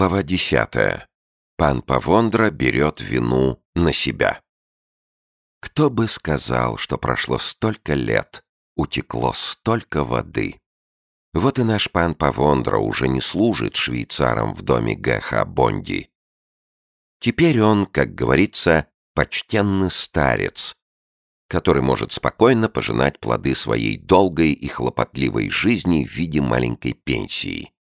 Глава десятая. Пан Павондра берет вину на себя. Кто бы сказал, что прошло столько лет, утекло столько воды. Вот и наш пан Павондра уже не служит швейцаром в доме Г.Х. Бонди. Теперь он, как говорится, почтенный старец, который может спокойно пожинать плоды своей долгой и хлопотливой жизни в виде маленькой пенсии.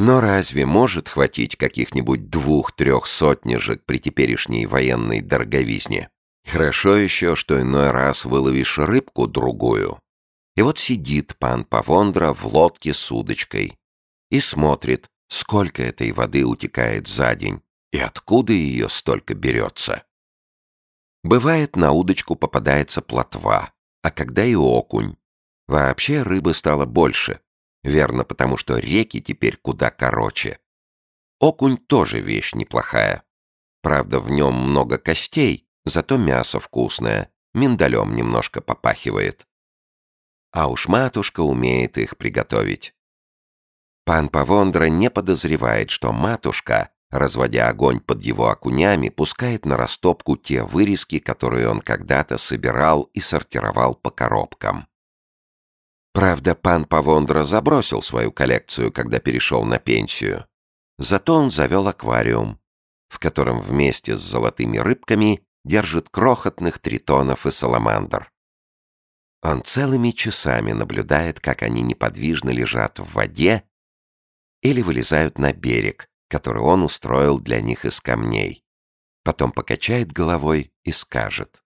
Но разве может хватить каких-нибудь двух-трех сотнежек при теперешней военной дороговизне? Хорошо еще, что иной раз выловишь рыбку-другую. И вот сидит пан Павондра в лодке с удочкой и смотрит, сколько этой воды утекает за день и откуда ее столько берется. Бывает, на удочку попадается плотва, а когда и окунь. Вообще рыбы стало больше, Верно, потому что реки теперь куда короче. Окунь тоже вещь неплохая. Правда, в нем много костей, зато мясо вкусное, миндалем немножко попахивает. А уж матушка умеет их приготовить. Пан Павондра не подозревает, что матушка, разводя огонь под его окунями, пускает на растопку те вырезки, которые он когда-то собирал и сортировал по коробкам. Правда, пан Павондра забросил свою коллекцию, когда перешел на пенсию. Зато он завел аквариум, в котором вместе с золотыми рыбками держит крохотных тритонов и саламандр. Он целыми часами наблюдает, как они неподвижно лежат в воде или вылезают на берег, который он устроил для них из камней. Потом покачает головой и скажет.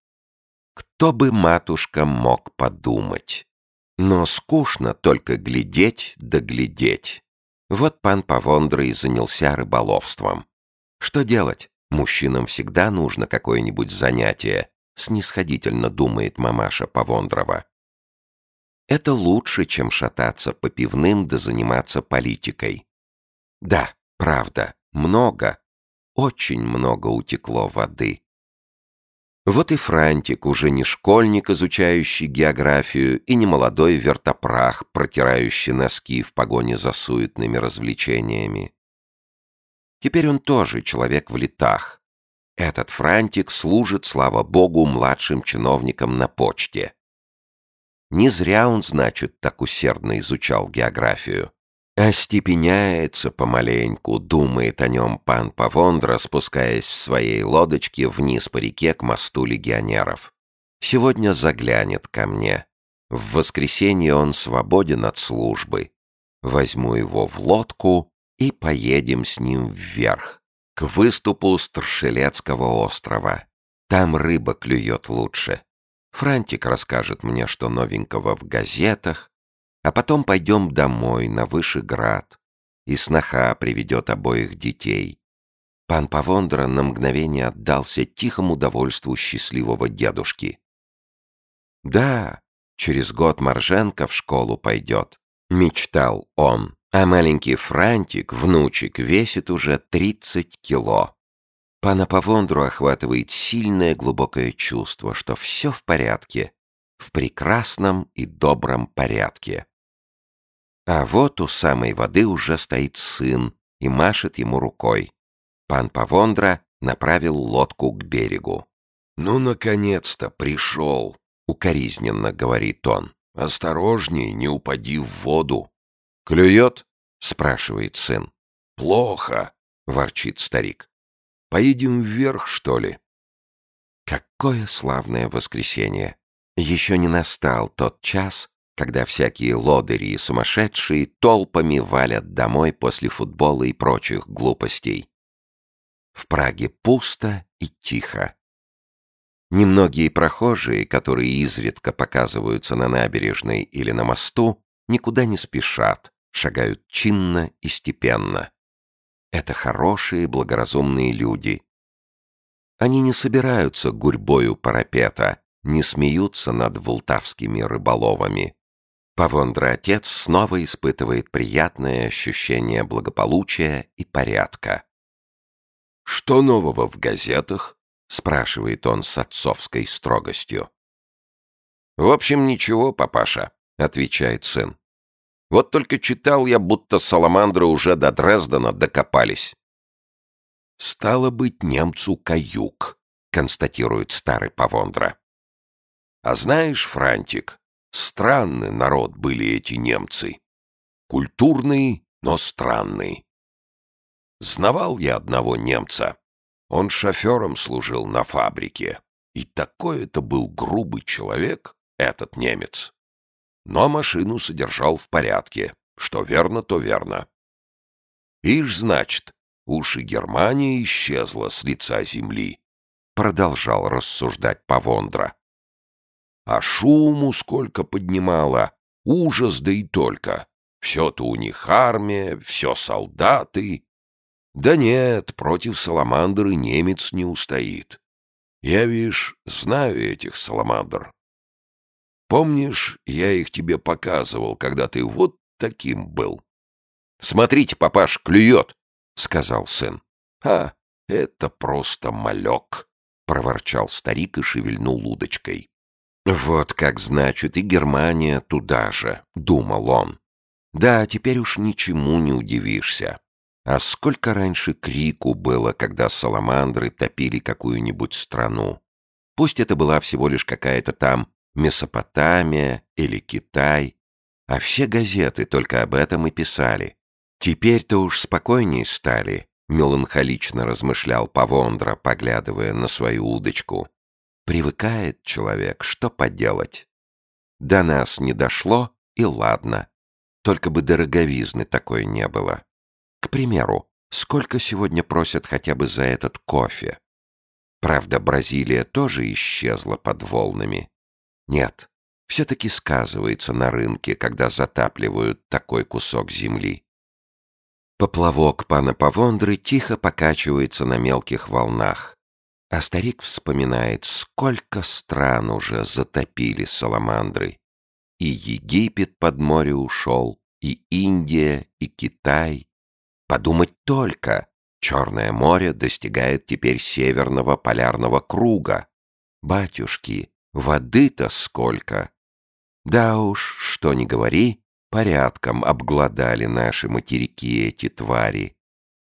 «Кто бы, матушка, мог подумать?» Но скучно только глядеть да глядеть. Вот пан Павондра и занялся рыболовством. Что делать? Мужчинам всегда нужно какое-нибудь занятие, снисходительно думает мамаша Павондрова. Это лучше, чем шататься по пивным да заниматься политикой. Да, правда, много, очень много утекло воды. Вот и Франтик, уже не школьник, изучающий географию, и не молодой вертопрах, протирающий носки в погоне за суетными развлечениями. Теперь он тоже человек в летах. Этот Франтик служит, слава богу, младшим чиновникам на почте. Не зря он, значит, так усердно изучал географию. Остепеняется помаленьку, думает о нем пан Павондра, спускаясь в своей лодочке вниз по реке к мосту легионеров. Сегодня заглянет ко мне. В воскресенье он свободен от службы. Возьму его в лодку и поедем с ним вверх, к выступу Старшелецкого острова. Там рыба клюет лучше. Франтик расскажет мне, что новенького в газетах, а потом пойдем домой, на Вышеград, и сноха приведет обоих детей. Пан Павондра на мгновение отдался тихому довольству счастливого дедушки. «Да, через год Марженко в школу пойдет», — мечтал он, а маленький Франтик, внучек, весит уже тридцать кило. Пана Павондру охватывает сильное глубокое чувство, что все в порядке, в прекрасном и добром порядке. А вот у самой воды уже стоит сын и машет ему рукой. Пан Павондра направил лодку к берегу. «Ну, наконец-то пришел!» — укоризненно говорит он. «Осторожней, не упади в воду!» «Клюет?» — спрашивает сын. «Плохо!» — ворчит старик. «Поедем вверх, что ли?» Какое славное воскресенье! Еще не настал тот час, когда всякие лодыри и сумасшедшие толпами валят домой после футбола и прочих глупостей. В Праге пусто и тихо. Немногие прохожие, которые изредка показываются на набережной или на мосту, никуда не спешат, шагают чинно и степенно. Это хорошие, благоразумные люди. Они не собираются гурьбою парапета, не смеются над волтавскими рыболовами. Павондра-отец снова испытывает приятное ощущение благополучия и порядка. «Что нового в газетах?» — спрашивает он с отцовской строгостью. «В общем, ничего, папаша», — отвечает сын. Вот только читал я, будто саламандры уже до Дрездена докопались. «Стало быть, немцу каюк», — констатирует старый Павондра. «А знаешь, Франтик, странный народ были эти немцы. Культурный, но странный. Знавал я одного немца. Он шофером служил на фабрике. И такой это был грубый человек, этот немец. Но машину содержал в порядке. Что верно, то верно. Ишь, значит, уж и Германия исчезла с лица земли. Продолжал рассуждать Павондра. А шуму сколько поднимала, ужас да и только. Все-то у них армия, все солдаты. Да нет, против Саламандры немец не устоит. Я, видишь, знаю этих Саламандр. Помнишь, я их тебе показывал, когда ты вот таким был? «Смотрите, папаш, клюет!» — сказал сын. «А, это просто малек!» — проворчал старик и шевельнул удочкой. «Вот как значит, и Германия туда же», — думал он. Да, теперь уж ничему не удивишься. А сколько раньше крику было, когда саламандры топили какую-нибудь страну. Пусть это была всего лишь какая-то там Месопотамия или Китай, а все газеты только об этом и писали. Теперь-то уж спокойнее стали, меланхолично размышлял Павондра, поглядывая на свою удочку. Привыкает человек, что поделать. До нас не дошло, и ладно. Только бы дороговизны такой не было. К примеру, сколько сегодня просят хотя бы за этот кофе? Правда, Бразилия тоже исчезла под волнами. Нет, все-таки сказывается на рынке, когда затапливают такой кусок земли. Поплавок пана Павондры тихо покачивается на мелких волнах, а старик вспоминает, сколько стран уже затопили саламандры. И Египет под море ушел, и Индия, и Китай. Подумать только, Черное море достигает теперь северного полярного круга. Батюшки, воды-то сколько! Да уж, что ни говори, порядком обглодали наши материки эти твари.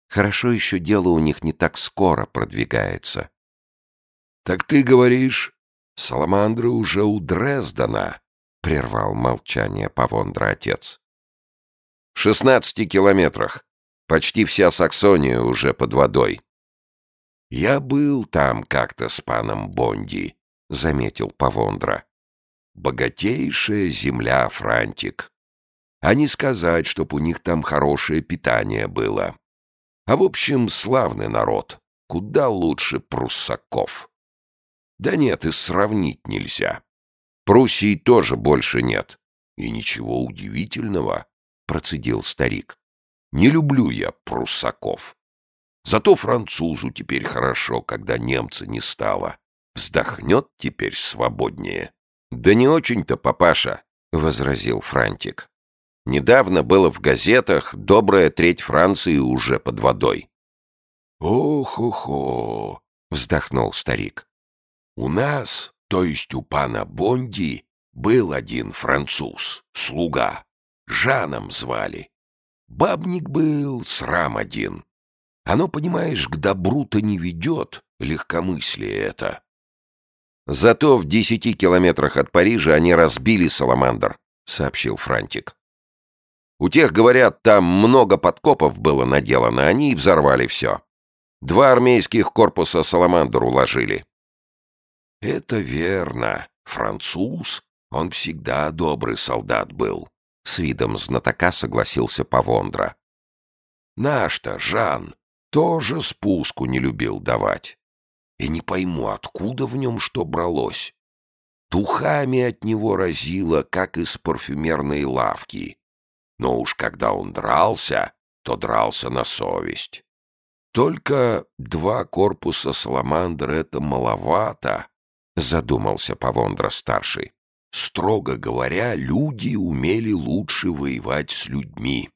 Хорошо еще дело у них не так скоро продвигается. — Так ты говоришь, Саламандры уже у Дрездена? — прервал молчание Павондра отец. — В шестнадцати километрах. Почти вся Саксония уже под водой. — Я был там как-то с паном Бонди, — заметил Павондра. — Богатейшая земля, Франтик. А не сказать, чтоб у них там хорошее питание было. А в общем, славный народ. Куда лучше пруссаков. Да нет, и сравнить нельзя. Пруссии тоже больше нет. И ничего удивительного, процедил старик. Не люблю я пруссаков. Зато французу теперь хорошо, когда немца не стало. Вздохнет теперь свободнее. Да не очень-то, папаша, — возразил Франтик. Недавно было в газетах «Добрая треть Франции уже под водой». «Ох-охо!» — вздохнул старик. «У нас то есть у пана Бонди был один француз, слуга. Жаном звали. Бабник был, срам один. Оно, понимаешь, к добру-то не ведет, легкомыслие это. Зато в десяти километрах от Парижа они разбили Саламандр, сообщил Франтик. У тех, говорят, там много подкопов было наделано, они и взорвали все. Два армейских корпуса Саламандр уложили. «Это верно. Француз, он всегда добрый солдат был», — с видом знатока согласился Павондра. «Наш-то, Жан, тоже спуску не любил давать. И не пойму, откуда в нем что бралось. Тухами от него разило, как из парфюмерной лавки. Но уж когда он дрался, то дрался на совесть. Только два корпуса саламандр — это маловато задумался Павондра-старший. Строго говоря, люди умели лучше воевать с людьми.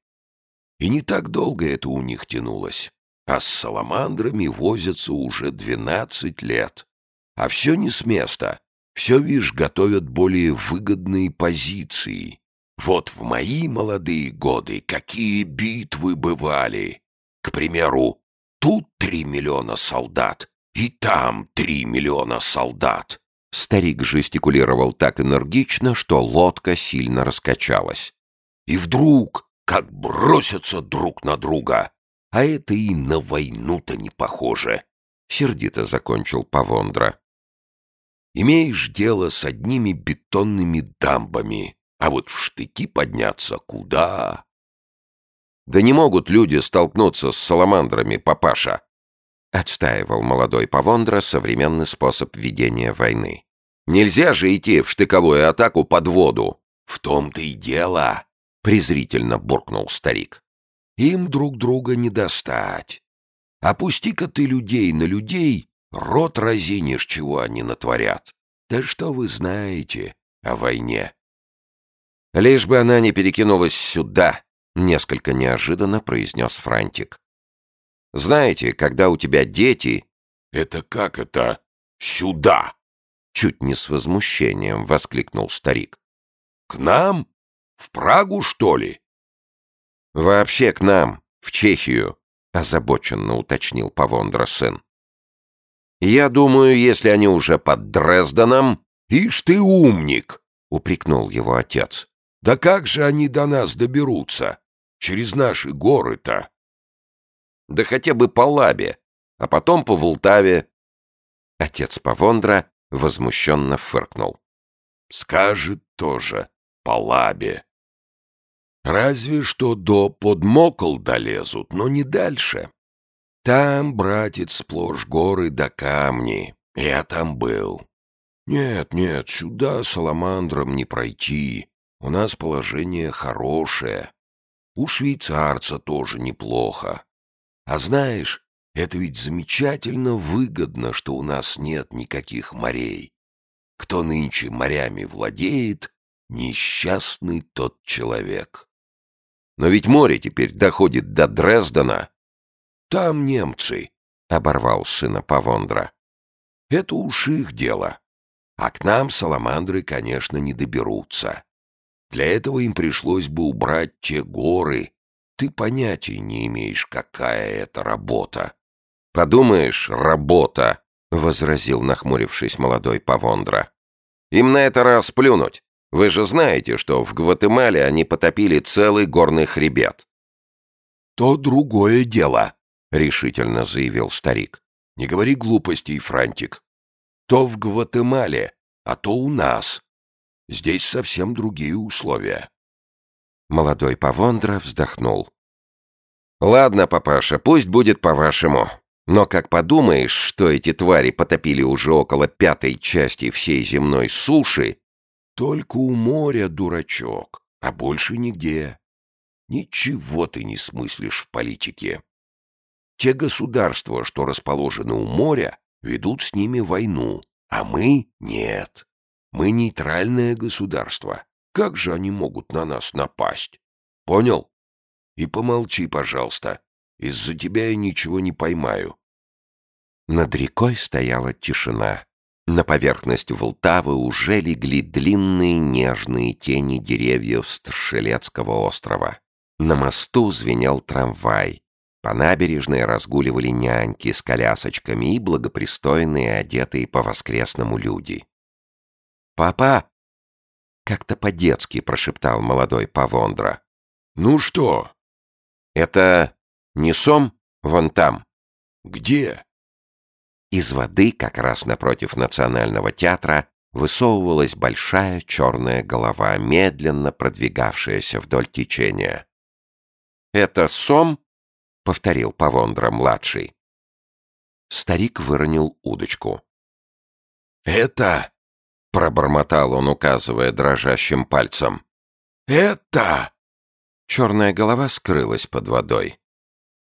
И не так долго это у них тянулось. А с саламандрами возятся уже двенадцать лет. А все не с места. Все, видишь, готовят более выгодные позиции. Вот в мои молодые годы какие битвы бывали. К примеру, тут три миллиона солдат, и там три миллиона солдат. Старик жестикулировал так энергично, что лодка сильно раскачалась. И вдруг, как бросятся друг на друга, а это и на войну-то не похоже. Сердито закончил Павондра. Имеешь дело с одними бетонными дамбами, а вот в штыки подняться куда? Да не могут люди столкнуться с саламандрами, папаша. Отстаивал молодой Павондра современный способ ведения войны. Нельзя же идти в штыковую атаку под воду. В том-то и дело, презрительно буркнул старик. Им друг друга не достать. Опусти-ка ты людей на людей, рот разинешь, чего они натворят. Да что вы знаете о войне? Лишь бы она не перекинулась сюда, несколько неожиданно произнес Франтик. Знаете, когда у тебя дети... Это как это? Сюда! Чуть не с возмущением воскликнул старик. К нам? В Прагу, что ли? Вообще к нам, в Чехию, озабоченно уточнил Павондра сын. Я думаю, если они уже под Дрезденом... Ишь ты умник! упрекнул его отец. Да как же они до нас доберутся? Через наши горы-то. Да хотя бы по Лабе, а потом по Волтаве. Отец Павондра возмущенно фыркнул. Скажет тоже по Лабе. Разве что до подмокол долезут, но не дальше. Там, братец, сплошь горы да камни. Я там был. Нет, нет, сюда саламандрам не пройти. У нас положение хорошее. У швейцарца тоже неплохо. А знаешь, это ведь замечательно выгодно, что у нас нет никаких морей. Кто нынче морями владеет, несчастный тот человек. Но ведь море теперь доходит до Дрездена. Там немцы, — оборвал сына Павондра. Это уж их дело. А к нам саламандры, конечно, не доберутся. Для этого им пришлось бы убрать те горы. Ты понятия не имеешь, какая это работа. «Подумаешь, работа!» — возразил, нахмурившись молодой Павондра. «Им на это раз плюнуть. Вы же знаете, что в Гватемале они потопили целый горный хребет». «То другое дело», — решительно заявил старик. «Не говори глупостей, Франтик. То в Гватемале, а то у нас. Здесь совсем другие условия». Молодой Павондра вздохнул. «Ладно, папаша, пусть будет по-вашему. Но как подумаешь, что эти твари потопили уже около пятой части всей земной суши, только у моря, дурачок, а больше нигде. Ничего ты не смыслишь в политике. Те государства, что расположены у моря, ведут с ними войну, а мы — нет. Мы нейтральное государство. Как же они могут на нас напасть? Понял? И помолчи, пожалуйста. Из-за тебя я ничего не поймаю. Над рекой стояла тишина. На поверхность Волтавы уже легли длинные нежные тени деревьев Стршелецкого острова. На мосту звенел трамвай. По набережной разгуливали няньки с колясочками и благопристойные, одетые по-воскресному люди. «Папа!» — как-то по-детски прошептал молодой Павондра. «Ну что?» «Это не сом вон там?» «Где?» Из воды, как раз напротив Национального театра, высовывалась большая черная голова, медленно продвигавшаяся вдоль течения. «Это сом?» — повторил Павондра-младший. Старик выронил удочку. «Это...» — пробормотал он, указывая дрожащим пальцем. «Это...» Черная голова скрылась под водой.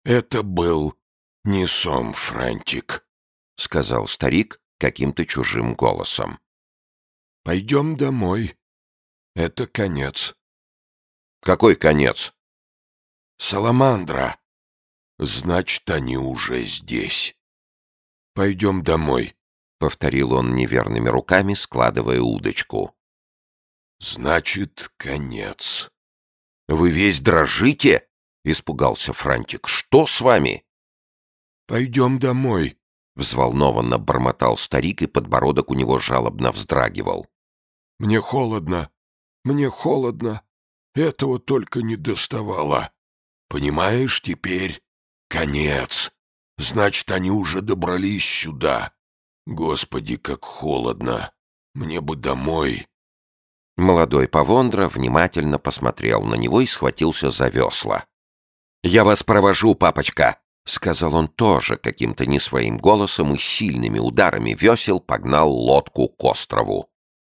«Это был не сом, Франтик», — сказал старик каким-то чужим голосом. «Пойдем домой. Это конец». «Какой конец?» «Саламандра. Значит, они уже здесь. Пойдем домой», — повторил он неверными руками, складывая удочку. Значит, конец. Вы весь дрожите? Испугался Франтик. Что с вами? Пойдем домой, Взволнованно бормотал старик, и подбородок у него жалобно вздрагивал. Мне холодно, мне холодно. Этого только не доставало. Понимаешь, теперь конец. Значит, они уже добрались сюда. Господи, как холодно. Мне бы домой. Молодой Павондра внимательно посмотрел на него и схватился за весла. «Я вас провожу, папочка!» — сказал он тоже каким-то не своим голосом и сильными ударами весел погнал лодку к острову.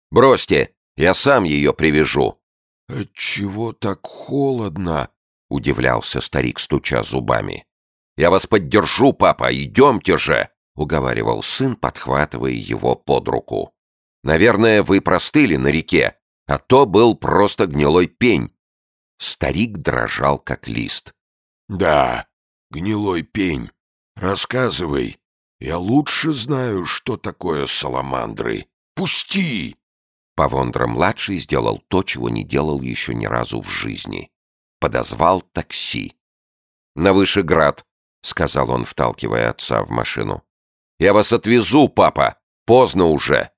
«Бросьте, я сам ее привяжу!» «Отчего так холодно?» — удивлялся старик, стуча зубами. «Я вас поддержу, папа, идемте же!» — уговаривал сын, подхватывая его под руку. «Наверное, вы простыли на реке, а то был просто гнилой пень». Старик дрожал, как лист. «Да, гнилой пень. Рассказывай. Я лучше знаю, что такое саламандры. Пусти!» Павондра-младший сделал то, чего не делал еще ни разу в жизни. Подозвал такси. «На Вышеград», — сказал он, вталкивая отца в машину. «Я вас отвезу, папа! Поздно уже!»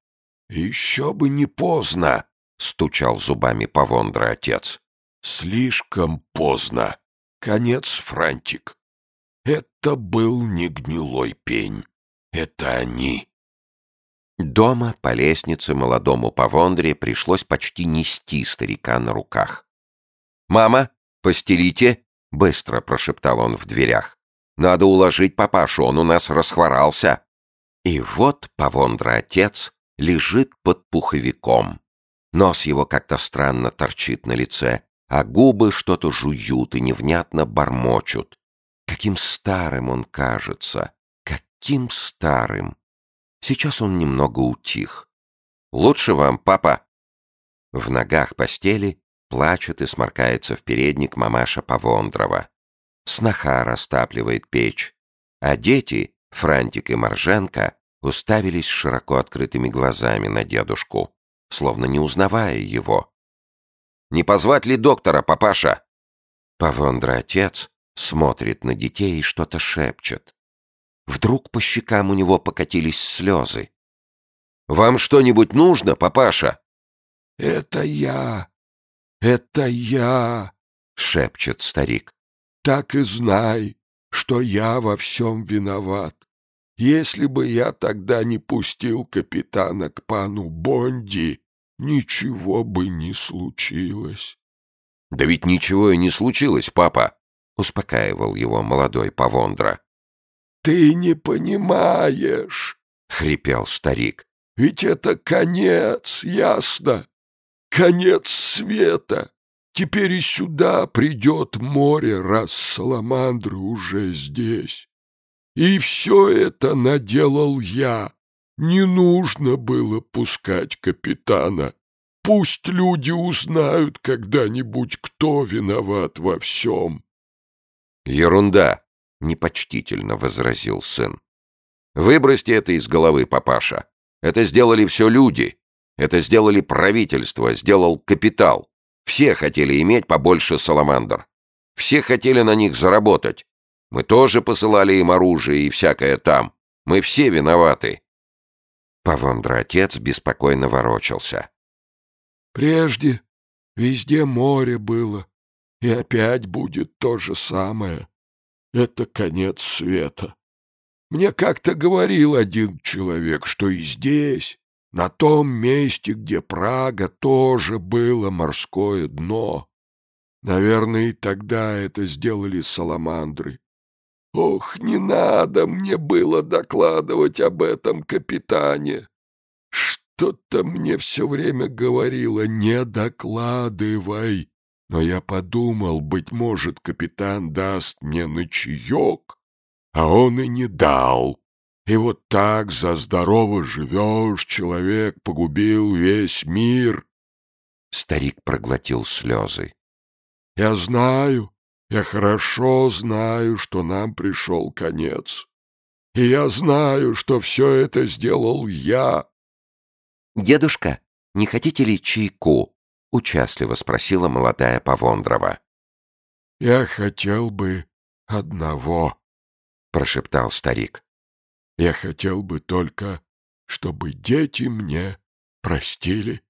«Еще бы не поздно!» — стучал зубами Павондра отец. «Слишком поздно. Конец, Франтик. Это был не гнилой пень. Это они». Дома по лестнице молодому Павондре пришлось почти нести старика на руках. «Мама, постелите!» — быстро прошептал он в дверях. «Надо уложить папашу, он у нас расхворался». И вот Павондра-отец лежит под пуховиком. Нос его как-то странно торчит на лице, а губы что-то жуют и невнятно бормочут. Каким старым он кажется, каким старым. Сейчас он немного утих. «Лучше вам, папа!» В ногах постели плачет и сморкается в передник мамаша Павондрова. Сноха растапливает печь, а дети, Франтик и Марженко, уставились широко открытыми глазами на дедушку, словно не узнавая его. «Не позвать ли доктора, папаша?» Павондра-отец смотрит на детей и что-то шепчет. Вдруг по щекам у него покатились слезы. «Вам что-нибудь нужно, папаша?» «Это я! Это я!» — шепчет старик. «Так и знай, что я во всем виноват. Если бы я тогда не пустил капитана к пану Бонди, ничего бы не случилось». «Да ведь ничего и не случилось, папа», — успокаивал его молодой Павондра. «Ты не понимаешь», — хрипел старик. «Ведь это конец, ясно? Конец света. Теперь и сюда придет море, раз саламандры уже здесь. И все это наделал я. Не нужно было пускать капитана. Пусть люди узнают когда-нибудь, кто виноват во всем. Ерунда, непочтительно возразил сын. Выбросьте это из головы, папаша. Это сделали все люди. Это сделали правительство, сделал капитал. Все хотели иметь побольше саламандр. Все хотели на них заработать. Мы тоже посылали им оружие и всякое там. Мы все виноваты. Павондра-отец беспокойно ворочался. Прежде везде море было, и опять будет то же самое. Это конец света. Мне как-то говорил один человек, что и здесь, на том месте, где Прага, тоже было морское дно. Наверное, и тогда это сделали саламандры. Ох, не надо мне было докладывать об этом капитане. Что-то мне все время говорило «не докладывай». Но я подумал, быть может, капитан даст мне ночаек, а он и не дал. И вот так за здорово живешь, человек погубил весь мир. Старик проглотил слезы. Я знаю, я хорошо знаю, что нам пришел конец. И я знаю, что все это сделал я. «Дедушка, не хотите ли чайку?» — участливо спросила молодая Повондрова. «Я хотел бы одного», — прошептал старик. «Я хотел бы только, чтобы дети мне простили».